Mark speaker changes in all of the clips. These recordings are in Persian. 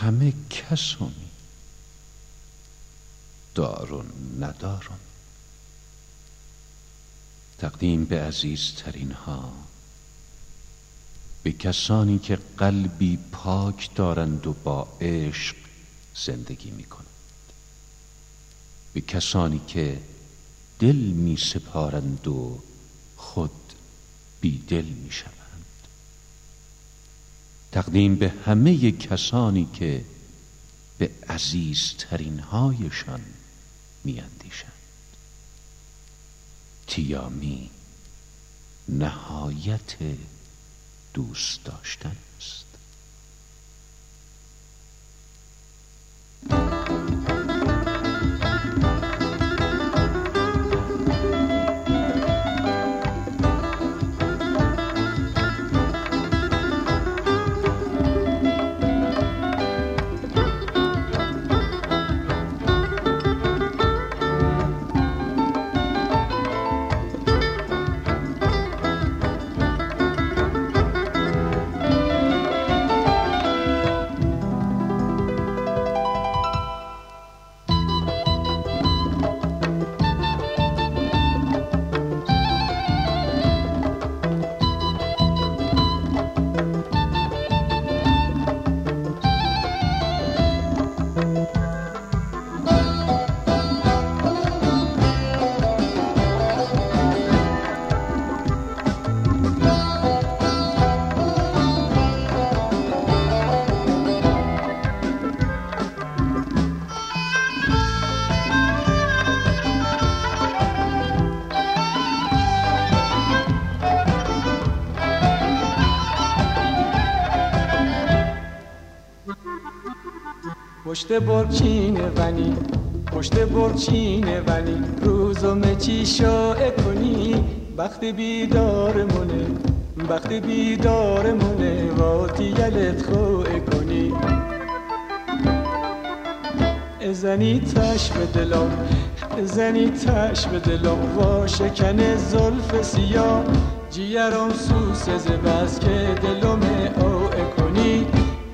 Speaker 1: همه کسونی. دارون ندارون تقدیم به عزیزترین ها. به کسانی که قلبی پاک دارند و با عشق زندگی می کنند به کسانی که دل می سپارند و خود بی دل می شوند تقدیم به همه کسانی که به عزیزترین هایشان می اندیشند تیامی نهایت دوست داشتن است.
Speaker 2: پشت برچین ونی پشت برچین ونی. روزم چی شاعه کنی بخت بیدار مونه. بخت بیدار مونه واتی یلت خوه کنی. ازنی تش به دلم ازنی تش به دلم وا شکن زلف سیاه جیرم سوس بس که دلم او کنی.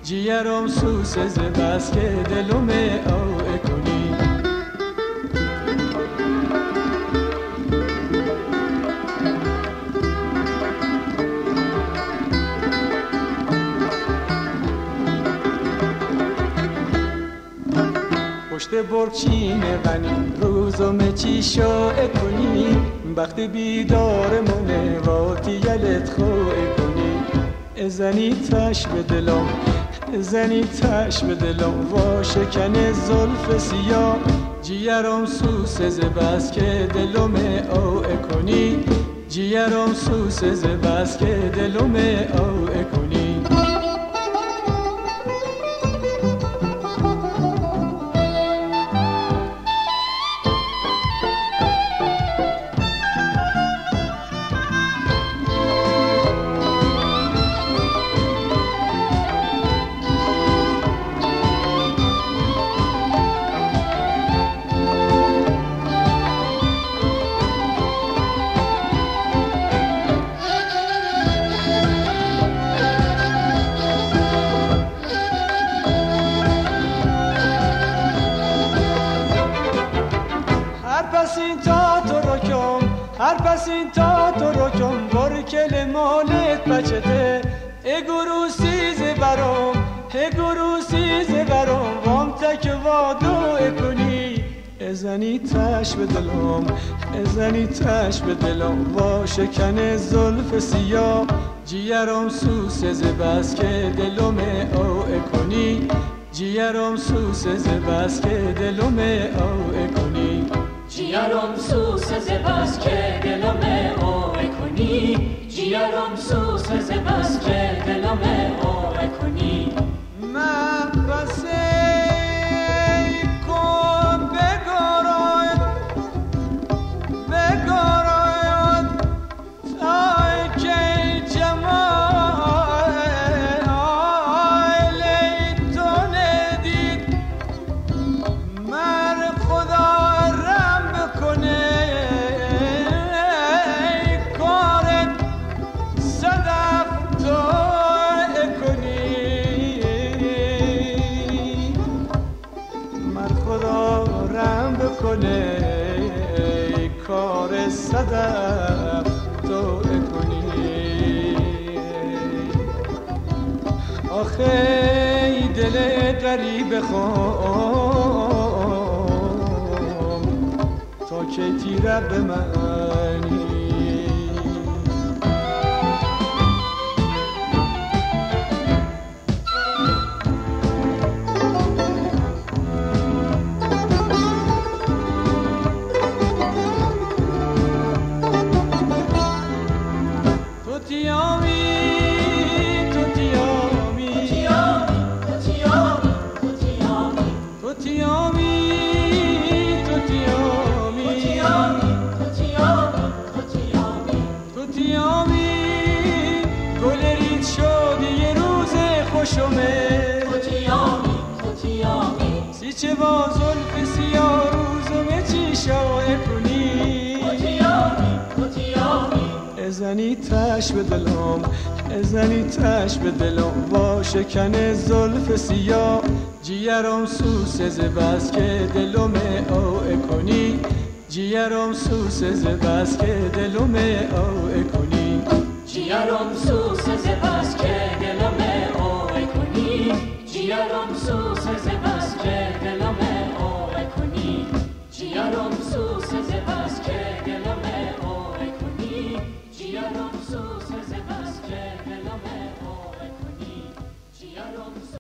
Speaker 2: جیرم سوس بس که دلم او کنی. پشت برچین غنی روزم چی شاعه کنی. بخت بیدار مونه واتی یلت خوه کنی. ازنی تش به دلم ازنی تش به دلم وا شکن زلف سیاه. جیرم سوس بس که دلم او کنی. جیرم سوس بس که دلم او کنی. پس تا تو رو کم هر پس تا تو رو کم بر کل مالت بچته. اگرو سیز برام. اگرو سیز برام. وام تک وادو کنی. ازنی تش به دلم. ازنی تش به دلم. وا شکن زلف سیاه. جیرم سوس بس که دلم او کنی. جیرم سوس بس که دلم او کنی.
Speaker 3: جیرم سوس بس که دلم او کنی جیرم سوس بس که دلم او کنی
Speaker 2: کنه کار صدف تو کنی. آخه دل قریب بخوام، تا که تیره به من منی چه با زلف سیاه روزمه چی شایع کنی. ازنی تش به دلم ازنی تش به دلم. با شکن زلف سیاه جیرم سوس بس که دلم او کنی. جیرم سوس بس که دلم او کنی.
Speaker 3: جیرم سوس بس که دلم او کنی جیرم